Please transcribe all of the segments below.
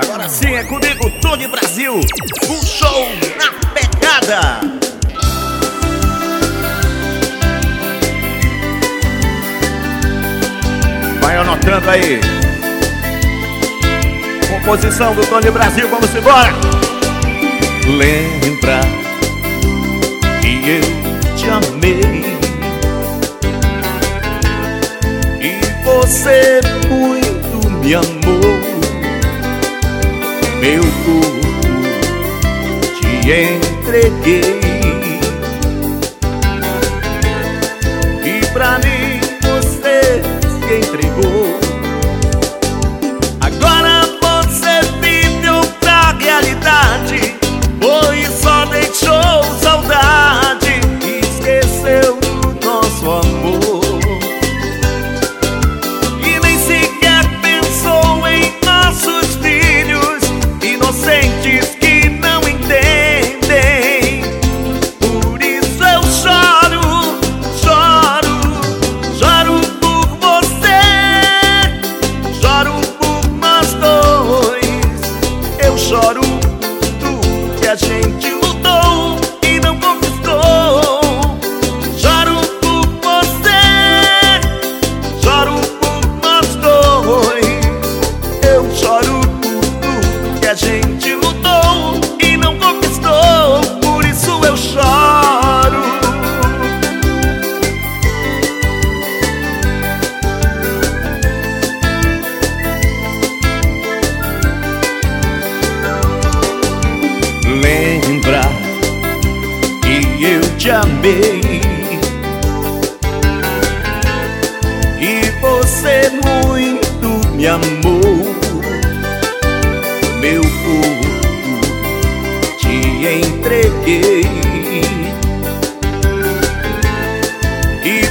Agora sim é comigo, Tony Brasil, um show na pegada. Vai anotando aí. Composição do Tony Brasil, vamos embora. Lembra que eu te amei e você muito me amou. Meu corpo te entreguei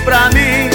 pra mim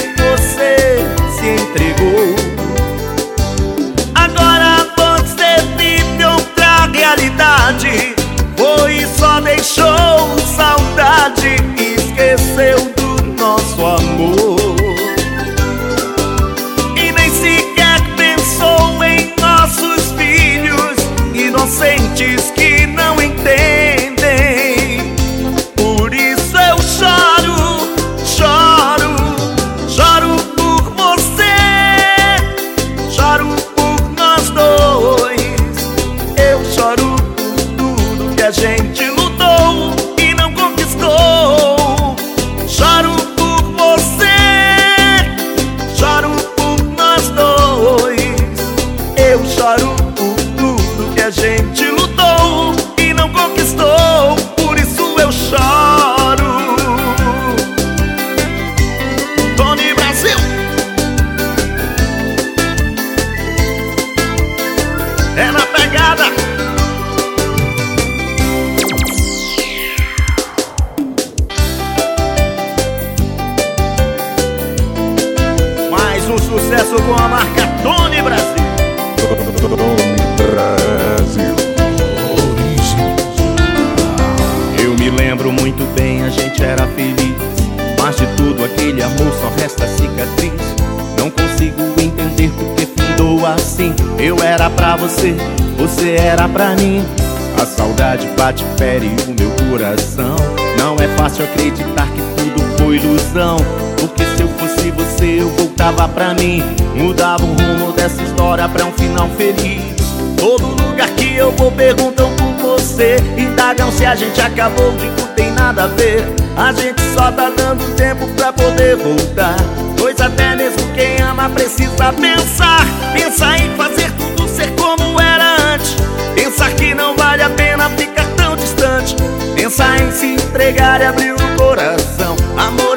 acabou, digo tem nada a ver. A gente só tá dando tempo pra poder voltar. Pois até mesmo quem ama precisa pensar. Pensar em fazer tudo ser como era antes. Pensar que não vale a pena ficar tão distante. Pensar em se entregar e abrir o coração. Amor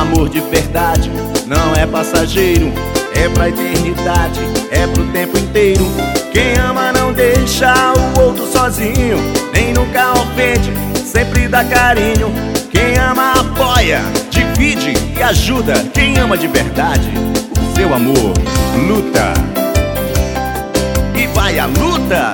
amor de verdade não é passageiro, é pra eternidade, é pro tempo inteiro. Quem ama não deixa o outro sozinho, nem nunca ofende, sempre dá carinho. Quem ama apoia, de divide e ajuda quem ama de verdade. O seu amor luta. E vai a luta.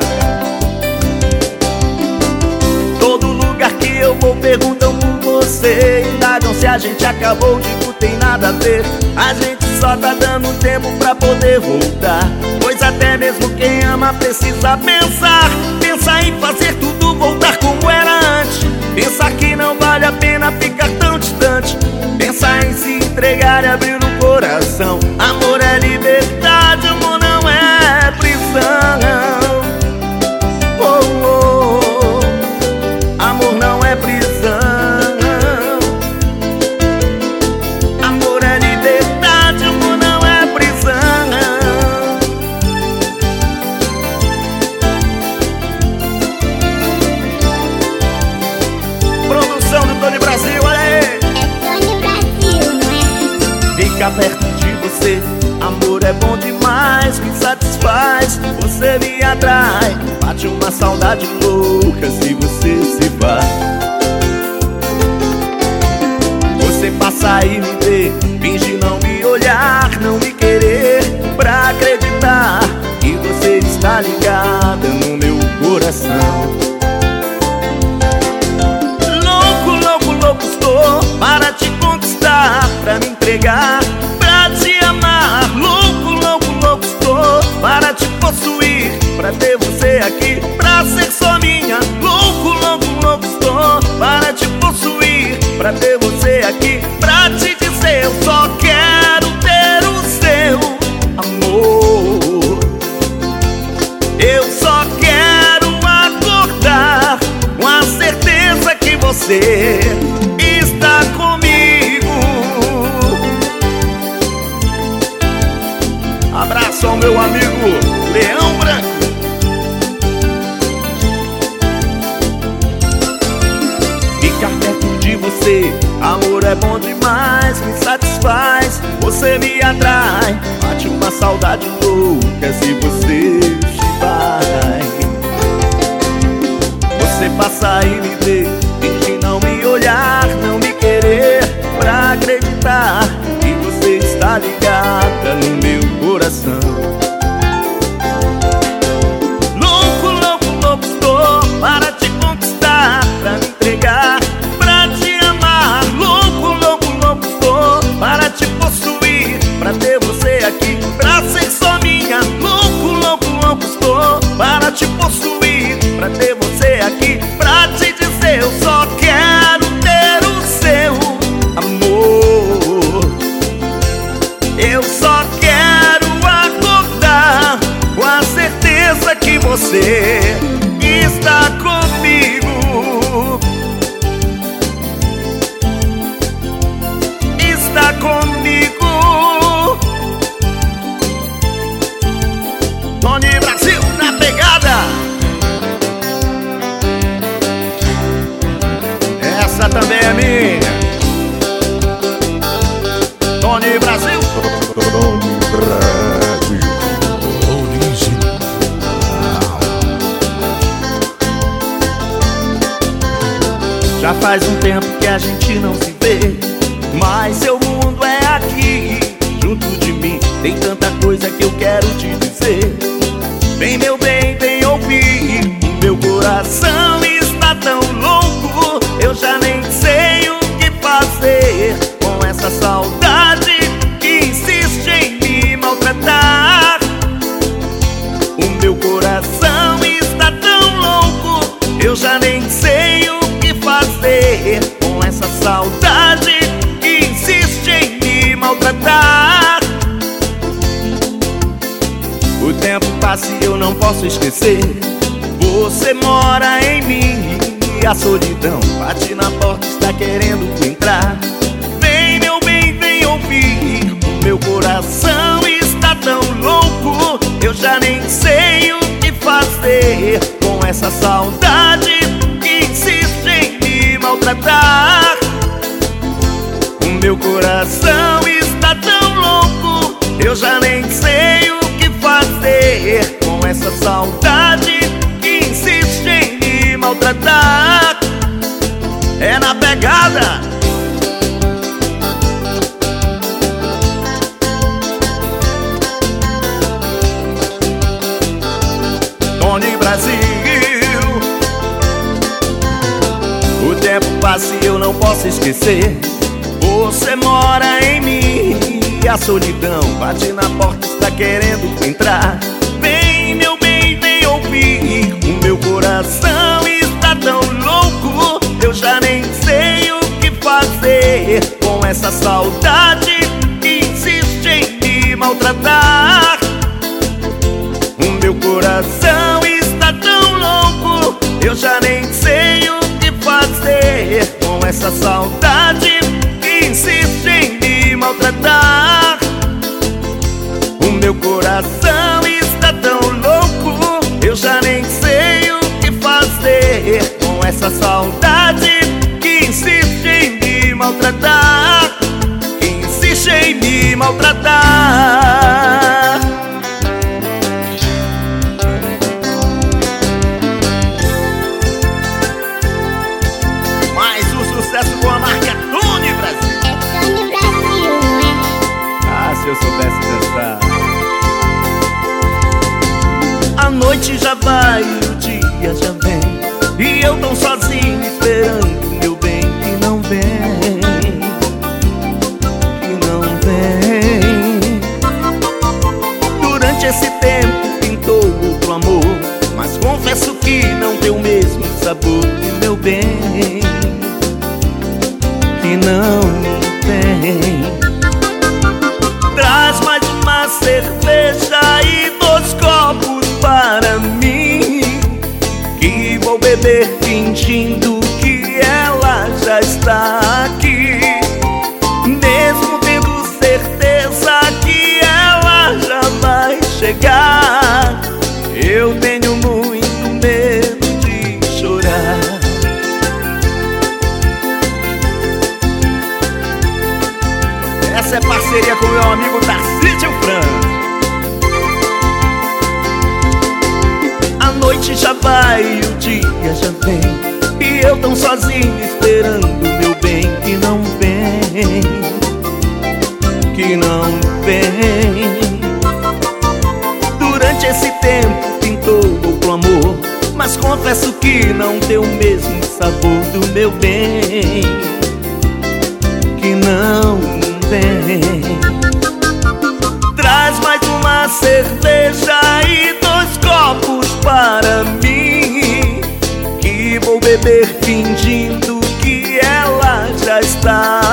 Todo lugar que eu vou perguntam você. Indagam se a gente acabou não tem nada a ver. A gente só tá dando tempo pra poder voltar. Pois até mesmo quem ama precisa pensar. Pensar em fazer tudo voltar como era antes. Pensar que não vale a pena ficar tão distante Pensar em se entregar e abrir o coração Amor é liberdade, amor ficar perto de você. Amor é bom demais, me satisfaz. Você me atrai Bate uma saudade louca se você se vai. Você passa e me vê Finge não me olhar, não me querer Pra acreditar que você está ligada no meu coração. Louco, louco, louco estou para te conquistar Pra me entregar Pra ter você aqui, pra ser só minha. Louco, louco, louco estou Para te possuir Pra ter você aqui, meu amigo Leão Branco. Você Amor é bom demais, me satisfaz Você me atrai Bate uma saudade louca se você se vai. Você passa e me vê Já faz um tempo que a gente não se vê, mas seu mundo é aqui, junto de mim. Tem tanta coisa que eu quero te dizer. Posso esquecer. Você mora em mim e a solidão bate na porta, está querendo entrar. Vem, meu bem, vem ouvir. O meu coração está tão louco, eu já nem sei o que fazer com essa saudade que insiste em me maltratar. O meu coração está tão louco, eu já nem sei o que fazer essa saudade que insiste em me maltratar. É na pegada. Tony Brasil. O tempo passa e eu não posso esquecer. Você mora em mim e a solidão bate na porta está querendo entrar. essa saudade que insiste em me maltratar. cerveja e dois copos para mim. Que vou beber fingindo que ela já está.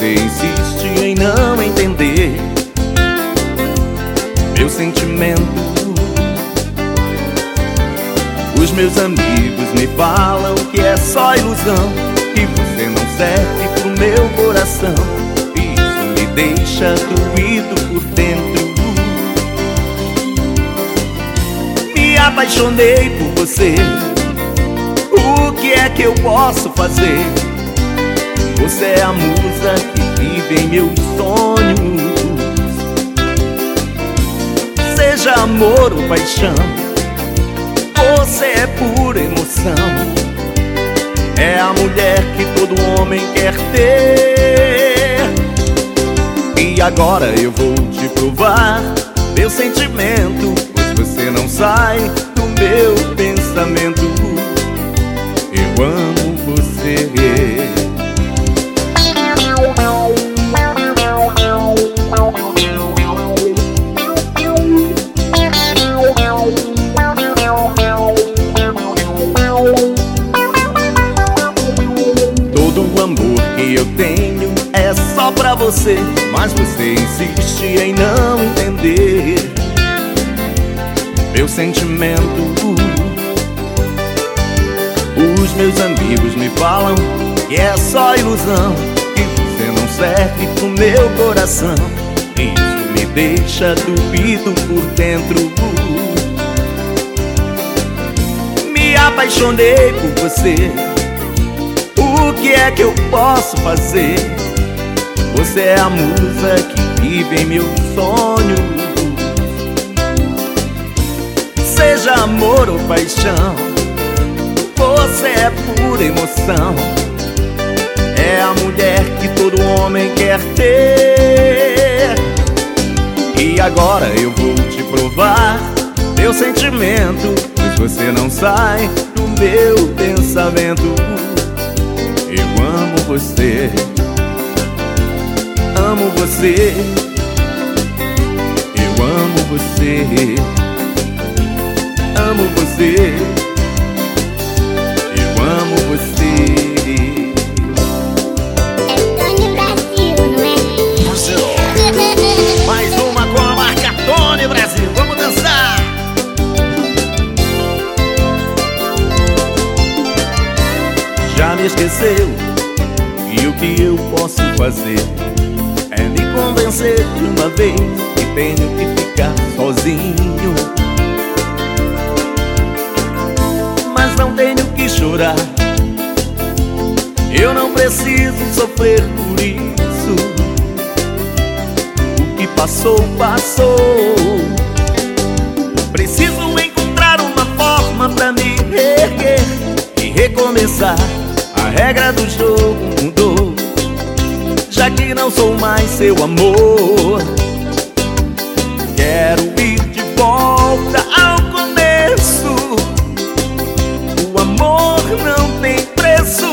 Você insiste em não entender meu sentimento. Os meus amigos me falam que é só ilusão, que você não serve pro meu coração. Isso me deixa doído por dentro. Me apaixonei por você. O que é que eu posso fazer? Você é a musa em meus sonhos. Seja amor ou paixão, você é pura emoção. É a mulher que todo homem quer ter. E agora eu vou te provar meu sentimento, pois você não sai do meu pensamento. Eu amo você, mas você insiste em não entender meu sentimento. Os meus amigos me falam que é só ilusão, que você não serve pro meu coração. Isso me deixa duvido por dentro. Me apaixonei por você. O que é que eu posso fazer? Você é a musa que vive em meu sonho. Seja amor ou paixão, você é pura emoção. É a mulher que todo homem quer ter. E agora eu vou te provar meu sentimento, pois você não sai do meu pensamento. Eu amo você amo você. Eu amo você. Amo você. Eu amo você. É Tony Brasil, não é? Brasil. Mais uma com a marca Tony Brasil. Vamos dançar. Já me esqueceu? E o que eu posso fazer? Convencer de uma vez que tenho que ficar sozinho. Mas não tenho que chorar. Eu não preciso sofrer por isso. O que passou, passou. Preciso encontrar uma forma pra me erguer e recomeçar. A regra do jogo já que não sou mais seu amor. Quero ir de volta ao começo. O amor não tem preço.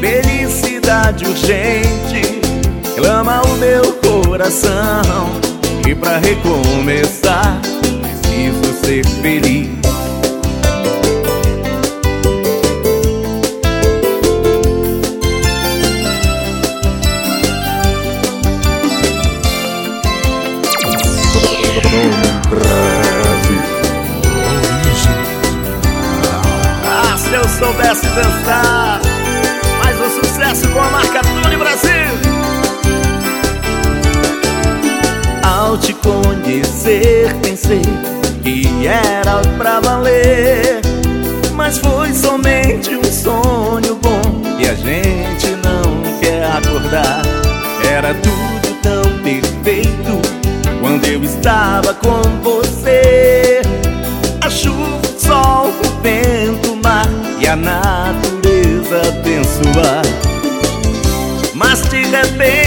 Felicidade urgente clama o meu coração. E pra recomeçar, preciso ser feliz. Soubesse dançar. Mais um sucesso com a marca Tony Brasil. Ao te conhecer pensei que era pra valer. Mas foi somente um sonho bom E a gente não quer acordar. Era tudo tão perfeito Quando eu estava com você natureza abençoar. Mas de repente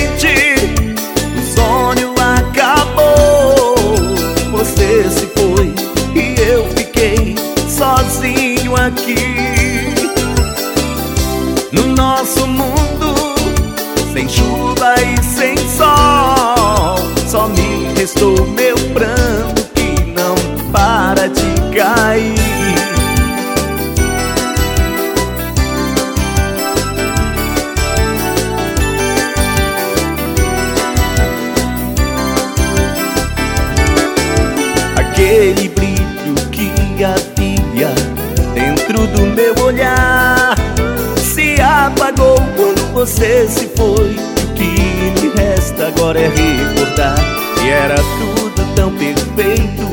você se foi. O que me resta agora é recordar que era tudo tão perfeito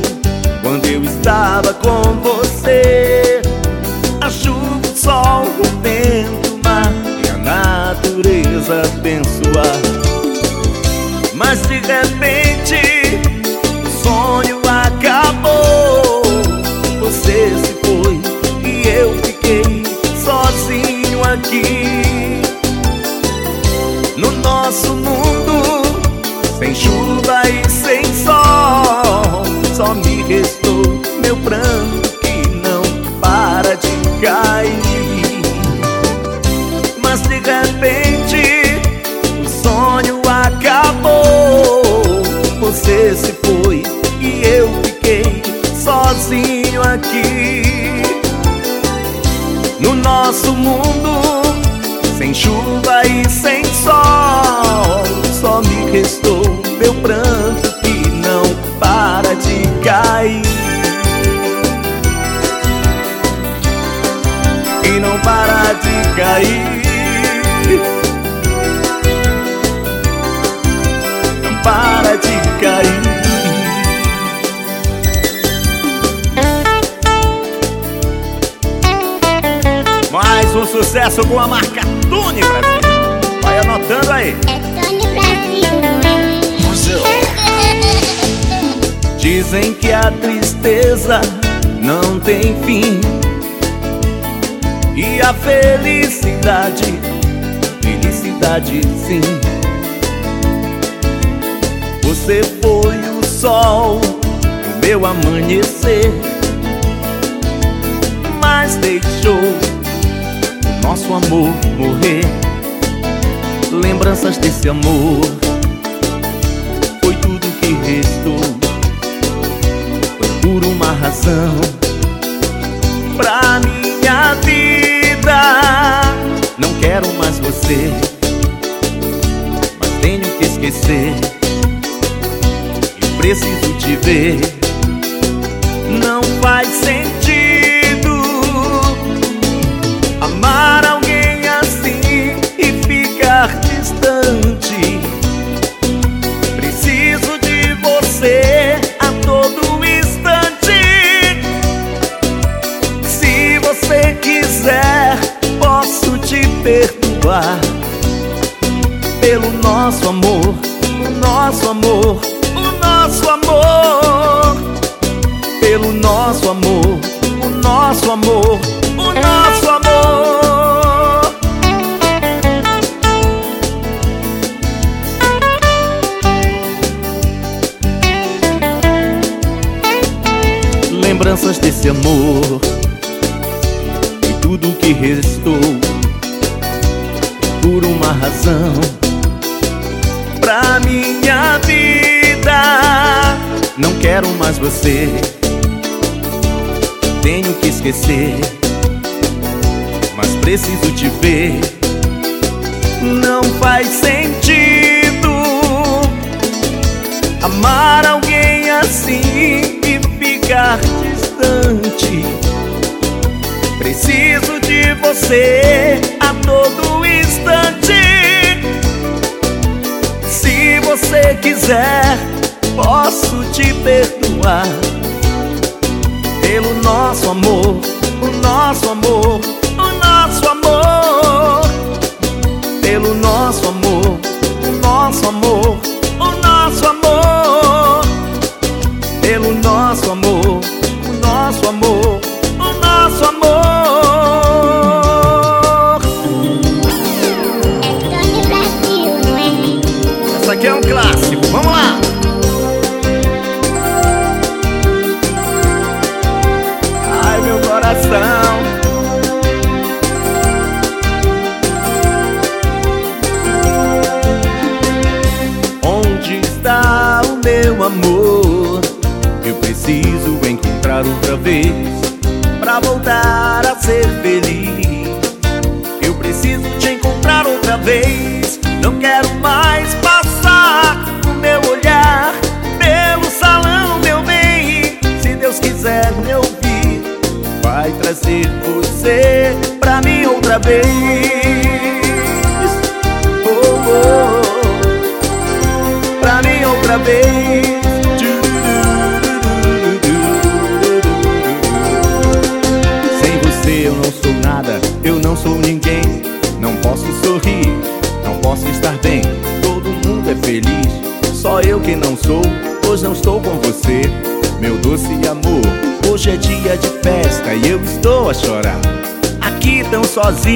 quando eu estava com você. A chuva, o sol, o vento, o mar e a natureza abençoar. Mas de repente restou meu pranto que não para de cair. Mas de repente o sonho acabou. Você se foi e eu fiquei sozinho aqui. No nosso mundo, sem chuva aí. Não para de cair. Mais um sucesso com a marca Tune Brasil. Vai anotando aí. É Tune Brasil. Museu Dizem que a tristeza não tem fim a felicidade, felicidade sim. Você foi o sol, do meu amanhecer, mas deixou o nosso amor morrer. Lembranças desse amor esquecer. Eu preciso te ver. nosso amor, o nosso amor, o nosso amor. Pelo nosso amor, o nosso amor. você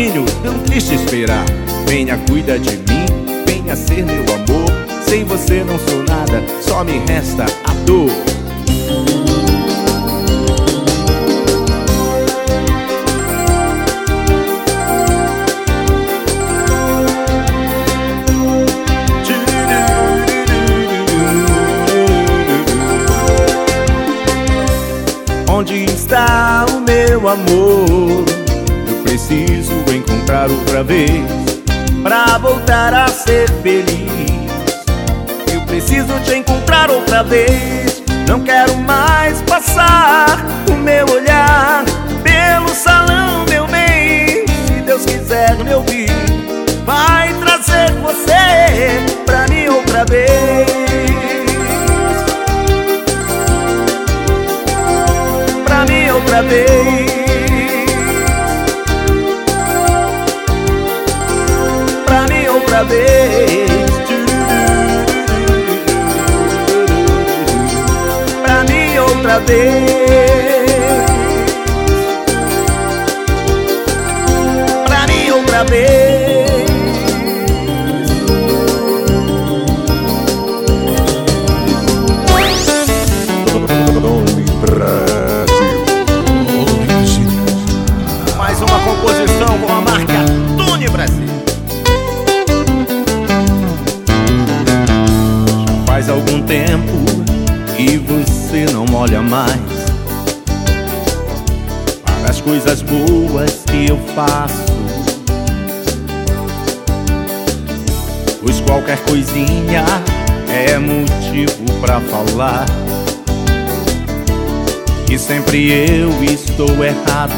não triste esperar. Venha, cuida de mim, venha ser meu amor. Sem você não sou nada, só me resta a dor. Onde está o meu amor? sonhar outra vez Pra voltar a ser feliz. Eu preciso te encontrar outra vez Não quero mais poder. lá. E sempre eu estou errado.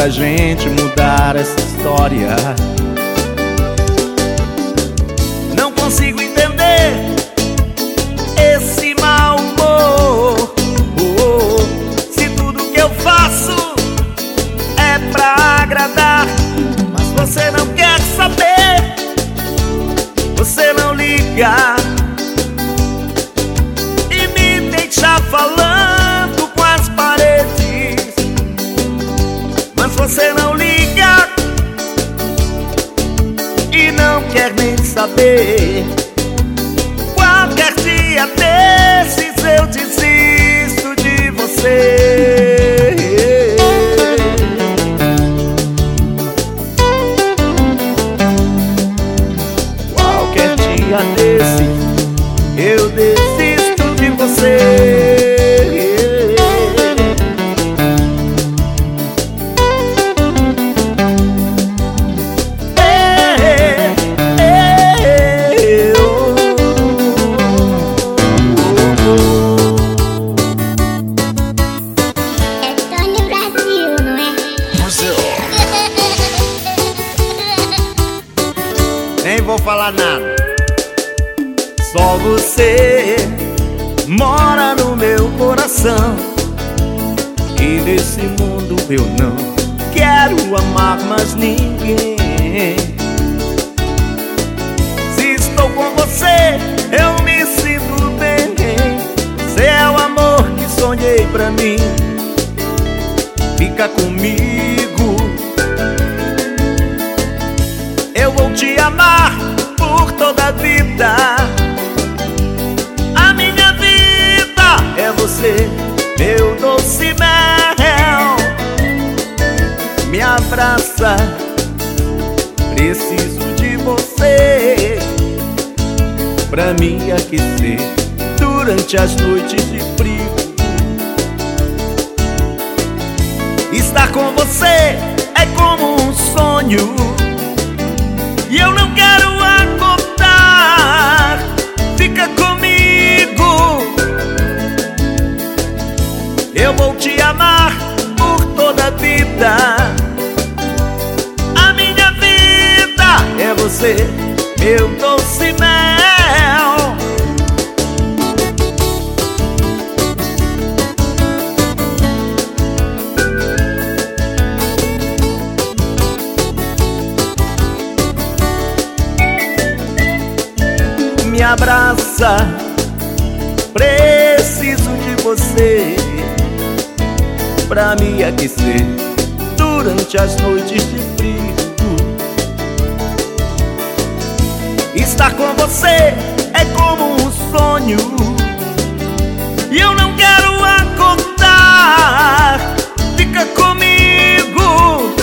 da gente mudar essa história. Não consigo entender esse mau humor. Oh, oh, oh. Se tudo que eu faço é pra agradar, mas você não quer. saber. Qualquer dia desses eu desisto de você. durante as noites de frio. Estar com você é como um sonho e eu não quero acordar. Fica comigo, eu vou te amar por toda a vida. A minha vida é você, meu doce mel. Abraça, preciso de você pra me aquecer durante as noites de frio. Estar com você é como um sonho e eu não quero acordar. Fica comigo,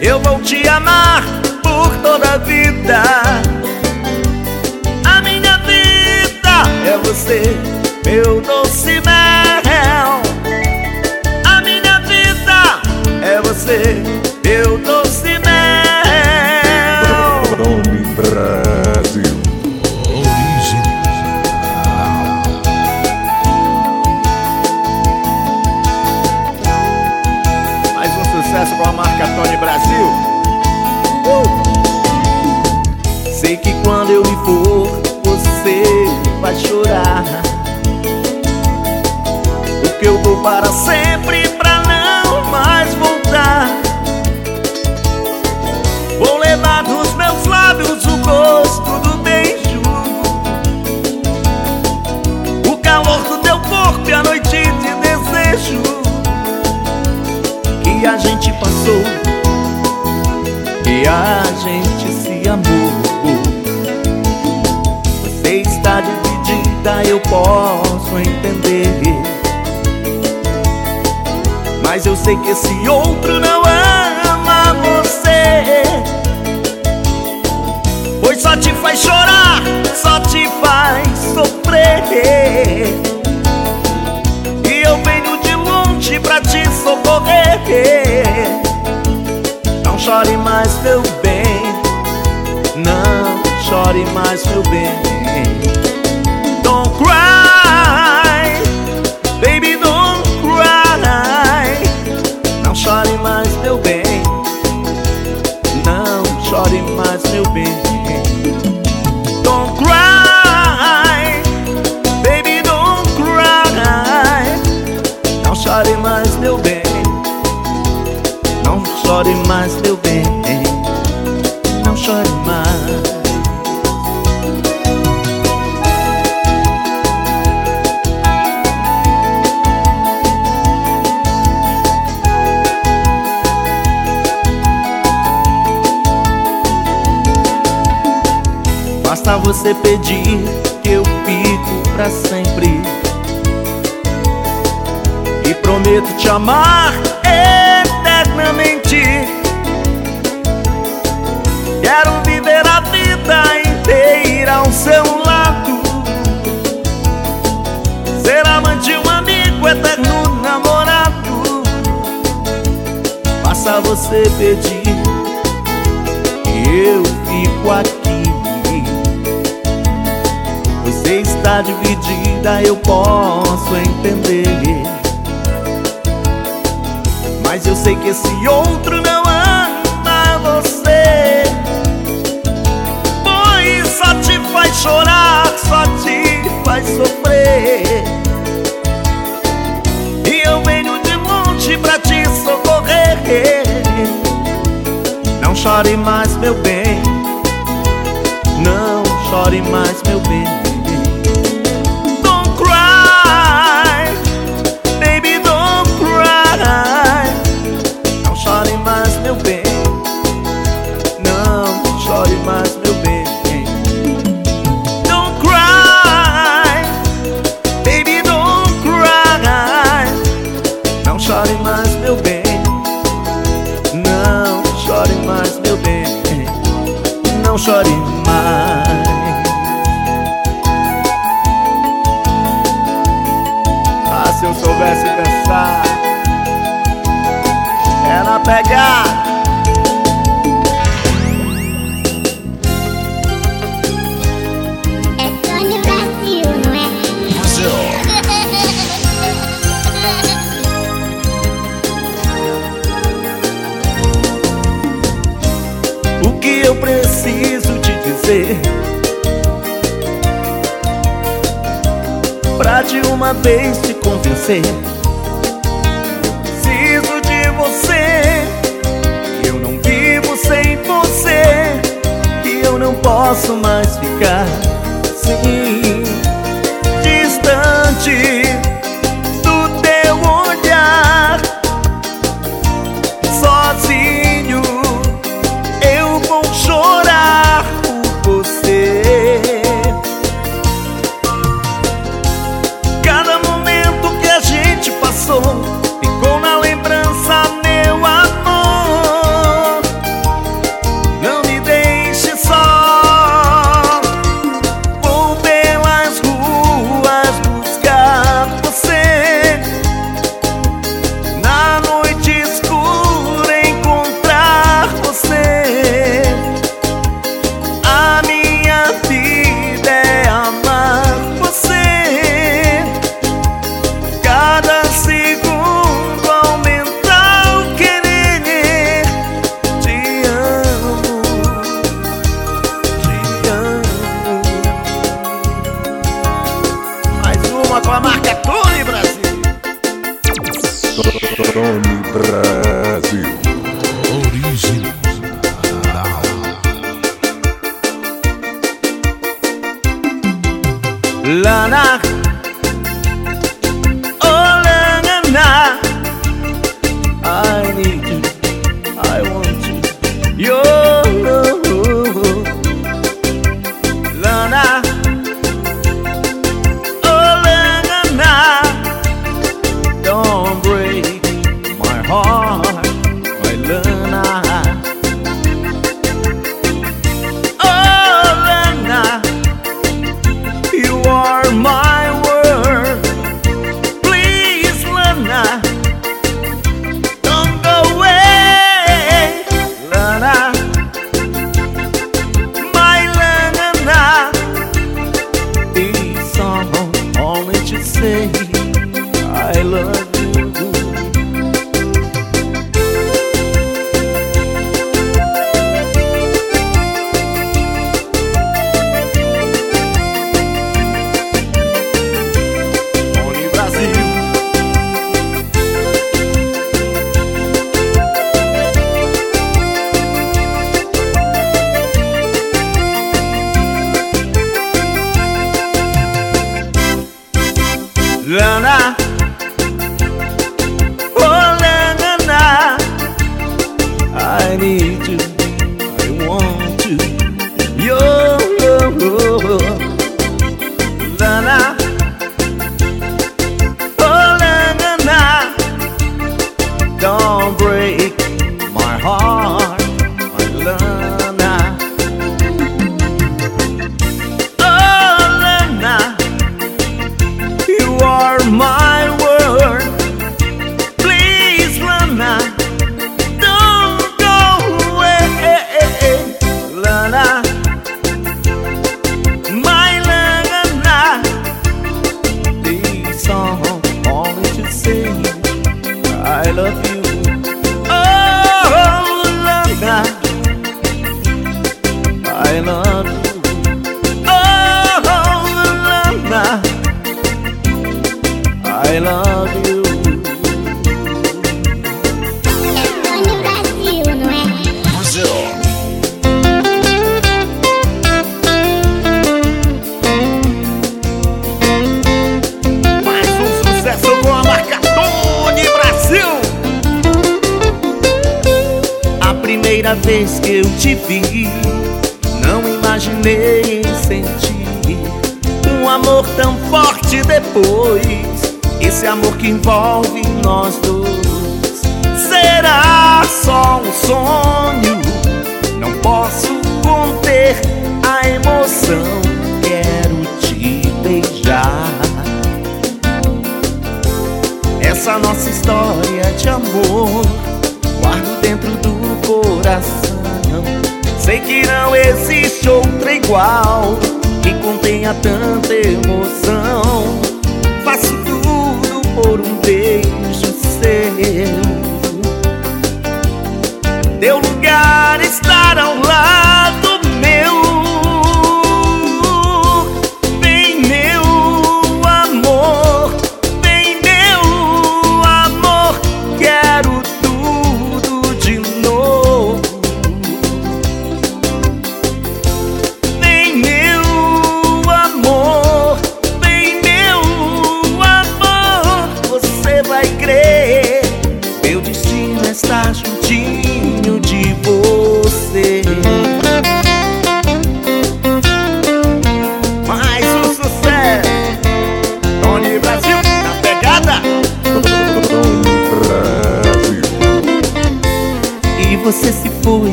eu vou te amar por toda a vida. É você, meu doce mel. A minha vida é você, meu doce sempre pra não mais voltar. Vou levar dos meus lábios o gosto do beijo. O calor do teu corpo e a noite de desejo que a gente passou, que a gente se amou. Você está dividida, eu posso eu sei que esse outro não ama você. Pois só te faz chorar, só te faz sofrer. E eu venho de longe pra te socorrer Não chore mais, meu bem Não chore mais, meu bem você pedir que eu fico pra sempre. E prometo te amar eu posso entender. Mas eu sei que esse outro não ama você. Pois só te faz chorar, só te faz sofrer. E eu venho de longe pra te socorrer. Não chore mais, meu bem. Não chore mais, meu bem. Te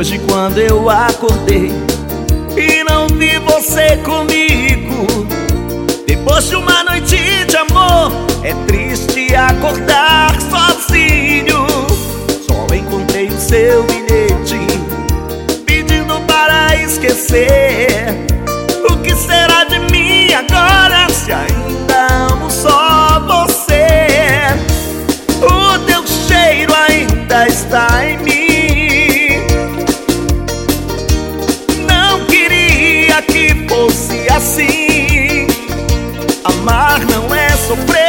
Hoje quando eu acordei E não vi você comigo Depois de uma noite de amor É triste acordar sozinho. Só encontrei o seu bilhete Pedindo para esquecer. O que será de mim agora se ainda Amar não é sofrer.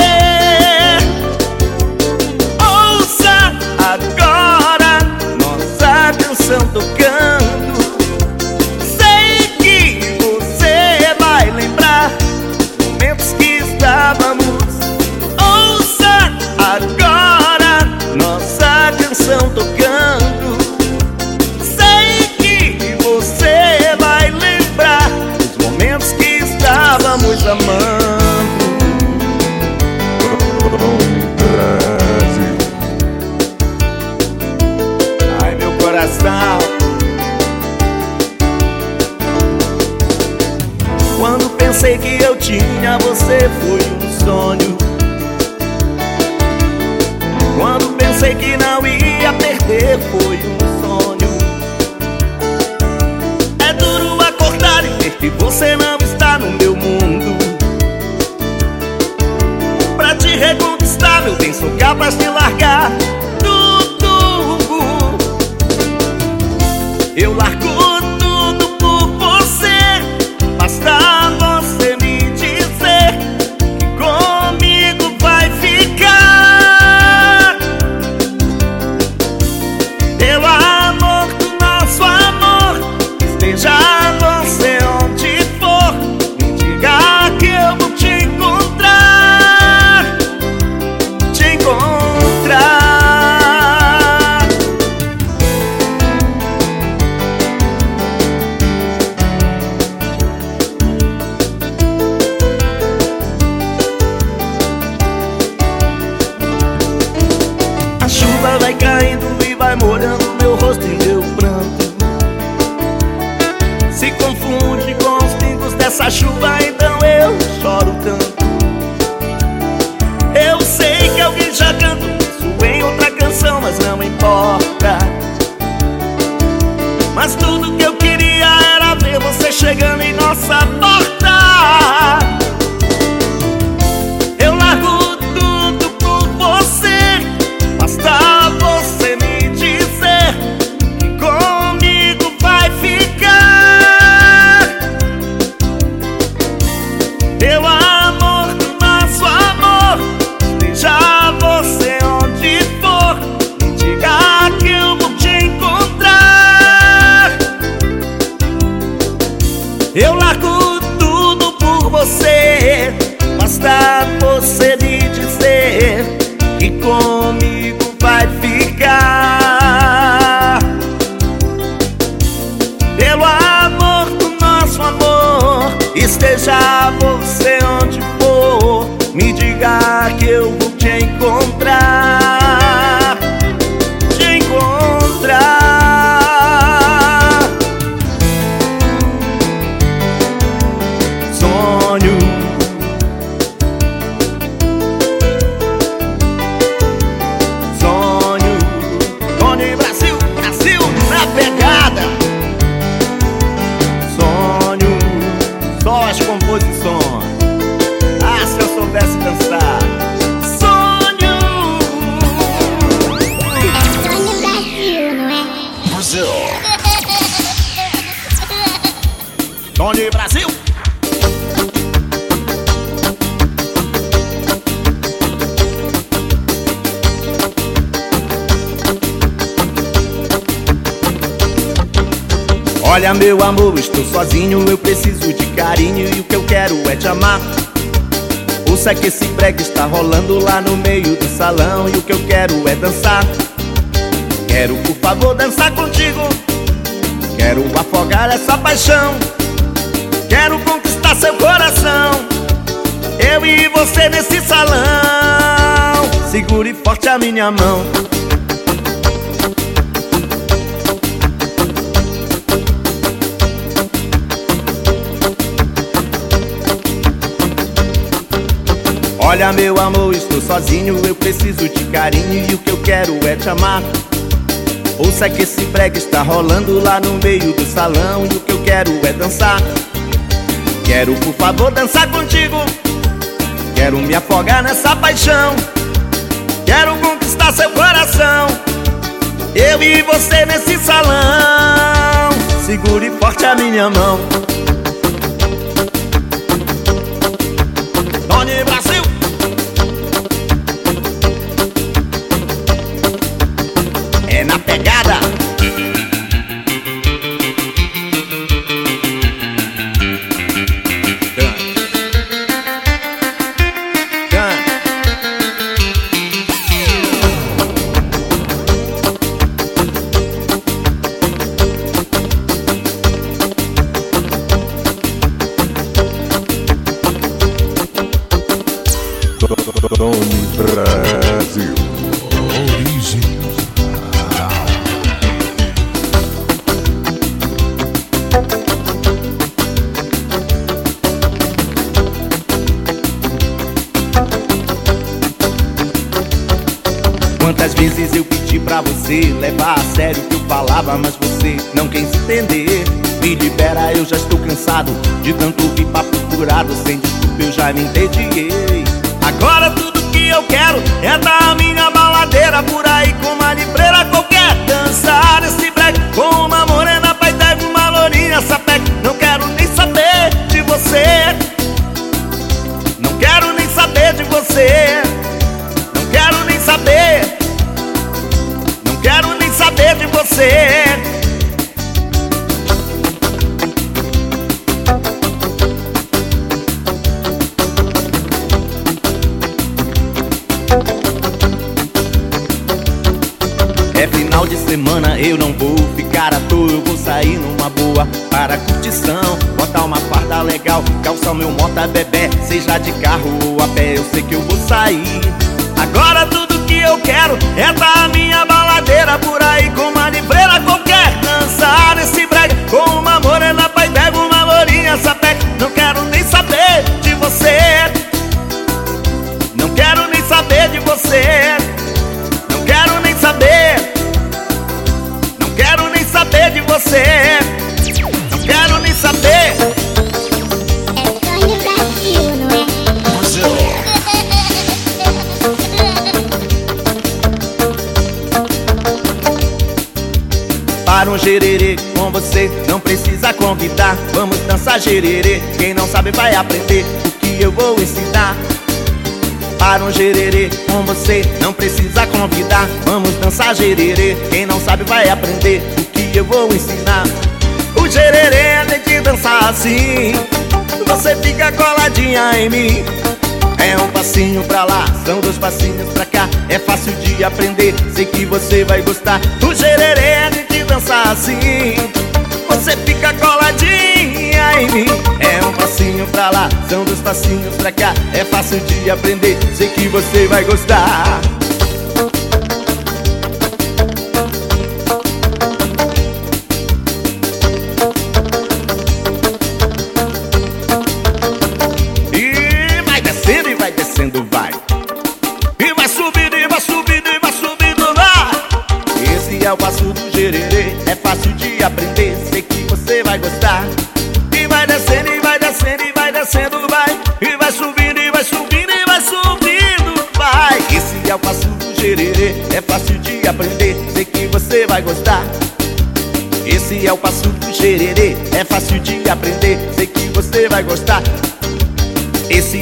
Tony Brasil. Olha meu amor, estou sozinho, eu preciso de carinho e o que eu quero é te amar. Ouça que esse brega está rolando lá no meio do salão e o que eu quero é dançar. Quero por favor dançar contigo, quero afogar essa paixão. Quero conquistar seu coração, eu e você nesse salão. Segure forte a minha mão. Olha meu amor, estou sozinho, eu preciso de carinho e o que eu quero é te amar. Ouça que esse brega está rolando lá no meio do salão e o que eu quero é dançar. Quero por favor dançar contigo, quero me afogar nessa paixão. Quero conquistar seu coração, eu e você nesse salão. Segure forte a minha mão. Vezes eu pedi pra você levar a sério o que eu falava, mas você não quis entender. Me libera, eu já estou cansado de tanto ouvir papo furado. Sem desculpa, eu já me entediei. Agora tudo que eu quero é dar a minha baladeira por aí com uma livreira qualquer. Dançar esse break com uma morena, pai deve uma lourinha, sapeca. Não quero nem saber de você. Não quero nem saber de você. É final de semana, eu não vou ficar à toa. Eu vou sair numa boa para curtição. Botar uma farda legal, calçar meu mota bebê. Seja de carro ou a pé, eu sei que eu vou sair. Agora tudo eu quero é dar a minha baladeira Por aí com uma livreira qualquer Dançar esse brega. Com uma morena Pai, pega uma lourinha, sapeca Não quero nem saber de você. Não quero nem saber de você. Não quero nem saber. Não quero nem saber de você. Não quero nem saber Para um gererê. Com você não precisa convidar. Vamos dançar gererê, quem não sabe vai aprender O que eu vou ensinar. Para um gererê. Com você não precisa convidar. Vamos dançar gererê, quem não sabe vai aprender O que eu vou ensinar. O gererê é de dançar assim. Você fica coladinha em mim. É um passinho pra lá, são dois passinhos pra cá. É fácil de aprender, sei que você vai gostar. O gererê é assim. Você fica coladinha em mim. É um passinho pra lá, são dois passinhos pra cá. É fácil de aprender, sei que você vai gostar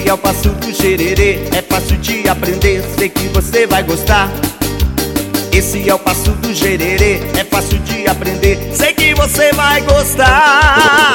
É ao passo do gererê É fácil de aprender, sei que você vai gostar. Esse é o passo do gererê É fácil de aprender, sei que você vai gostar.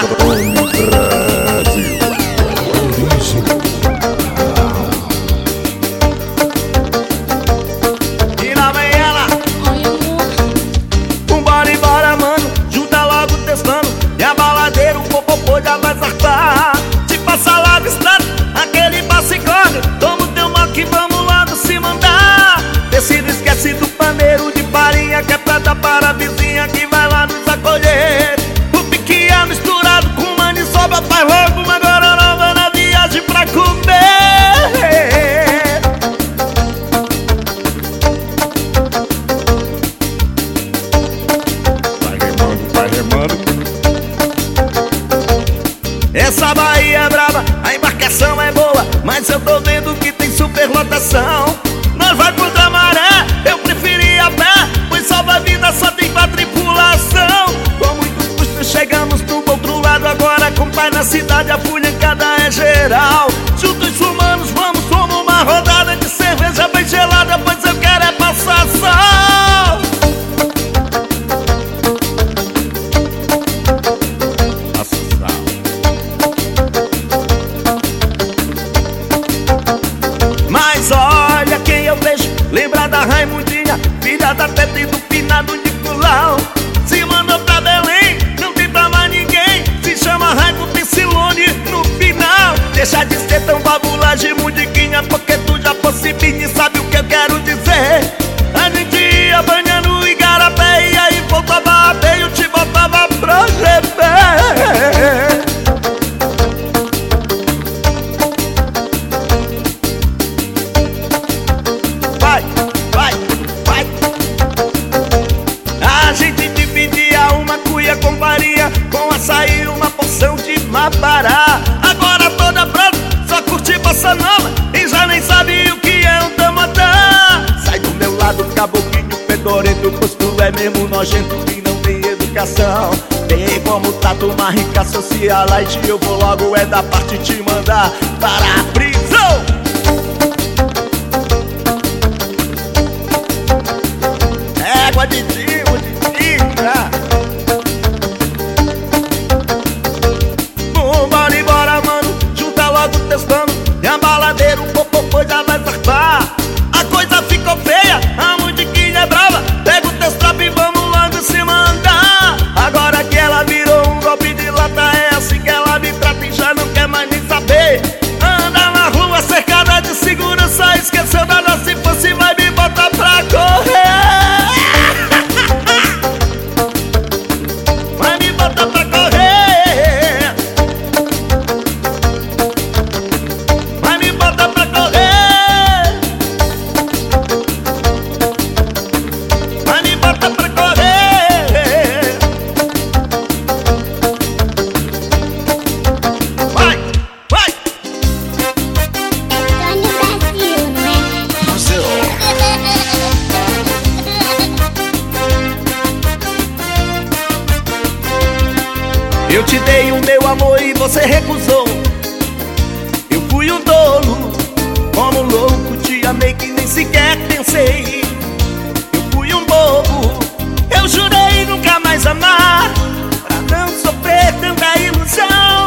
você recusou. Eu fui um tolo Como louco te amei que nem sequer pensei. Eu fui um bobo Eu jurei nunca mais amar. Pra não sofrer tanta ilusão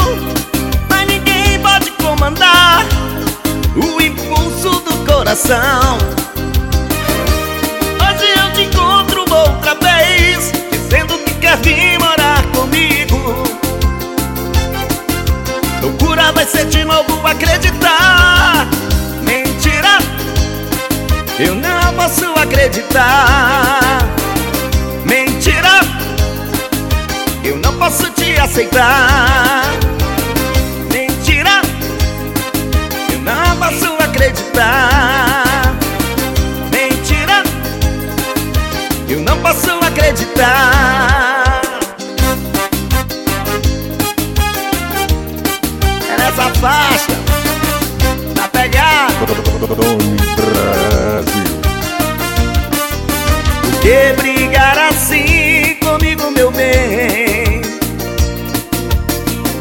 Mas ninguém pode comandar O impulso do coração. Hoje eu te encontro outra vez Dizendo que quer vir vai ser de novo acreditar. Mentira, eu não posso acreditar. Mentira, eu não posso te aceitar. Mentira, eu não posso acreditar. Mentira, eu não posso acreditar. Tony Brasil. Por que brigar assim comigo, meu bem?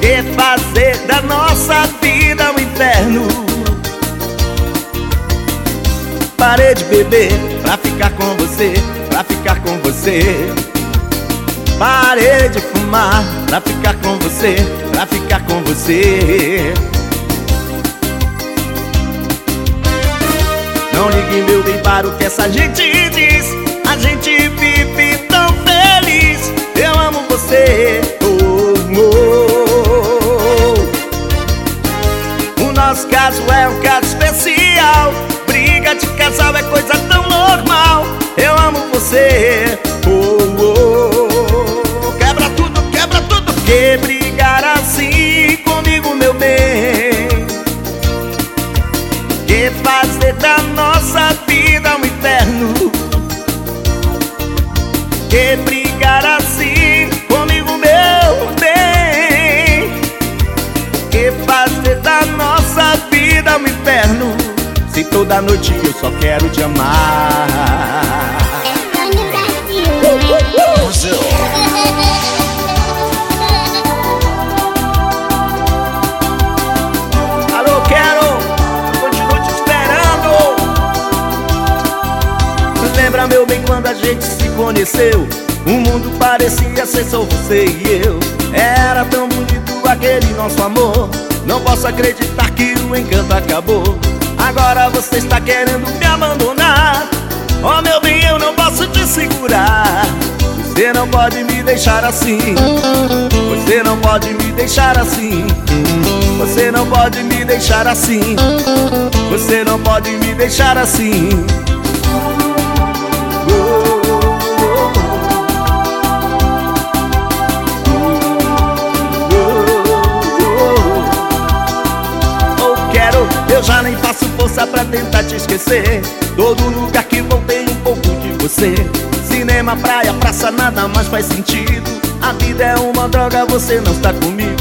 Que fazer da nossa vida um inferno? Parei de beber pra ficar com você, pra ficar com você. Parei de fumar pra ficar com você, pra ficar com você. Não ligue meu bem para o que essa gente diz. A gente vive tão feliz. Eu amo você. Oh, oh. O nosso caso é um caso especial. Briga de casal é coisa tão normal. Eu amo você. Toda noite eu só quero te amar? Alô, quero, continuo te esperando. Lembra, meu bem, quando a gente se conheceu? O mundo parecia ser só você e eu. Era tão bonito aquele nosso amor. Não posso acreditar que o encanto acabou Agora você está querendo me abandonar. Oh, meu bem, eu não posso te segurar. Você não pode me deixar assim. Você não pode me deixar assim. Você não pode me deixar assim. Você não pode me deixar assim força pra tentar te esquecer. Todo lugar que vou tem um pouco de você. Cinema, praia, praça, nada mais faz sentido. A vida é uma droga, você não está comigo.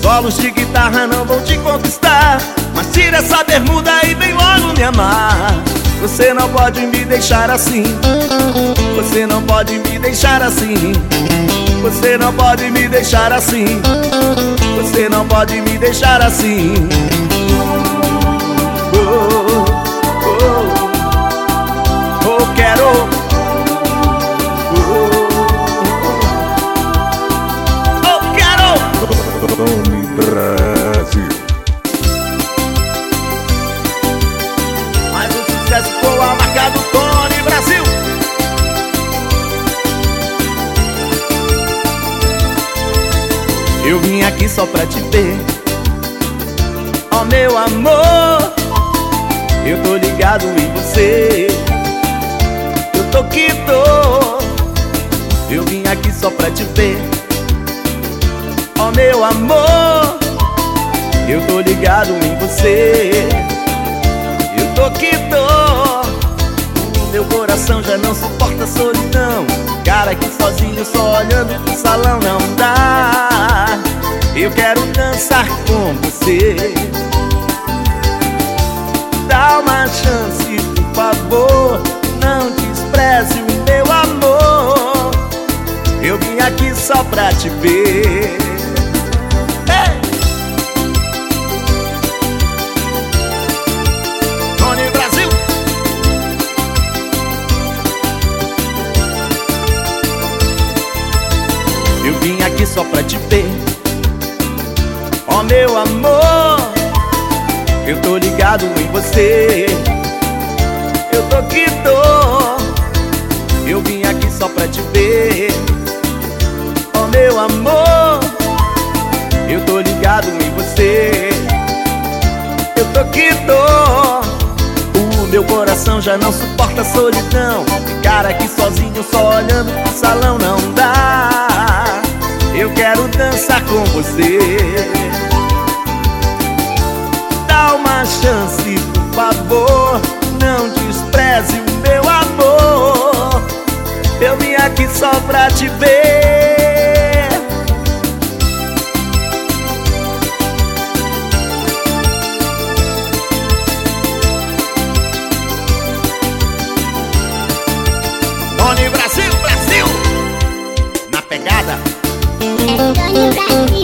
Solos de guitarra não vão te conquistar. Mas tira essa bermuda e vem logo me amar. Você não pode me deixar assim. Você não pode me deixar assim. Você não pode me deixar assim. Você não pode me deixar assim vim aqui só pra te ver. Oh meu amor Eu tô ligado em você. Eu tô que tô. Eu vim aqui só pra te ver. Oh meu amor Eu tô ligado em você. Eu tô que tô. Meu coração já não suporta solidão. Cara aqui sozinho só olhando pro salão não dá Eu quero dançar com você. Dá uma chance, por favor. Não despreze o meu amor. Eu vim aqui só pra te ver. Eu vim aqui só pra te ver Eu tô ligado em você. Eu tô que tô. Eu vim aqui só pra te ver. Oh meu amor Eu tô ligado em você. Eu tô que tô. O meu coração já não suporta a solidão. Ficar aqui sozinho só olhando pro salão não dá. Eu quero dançar com você te ver. Tony Brasil, Brasil Na pegada. Brasil,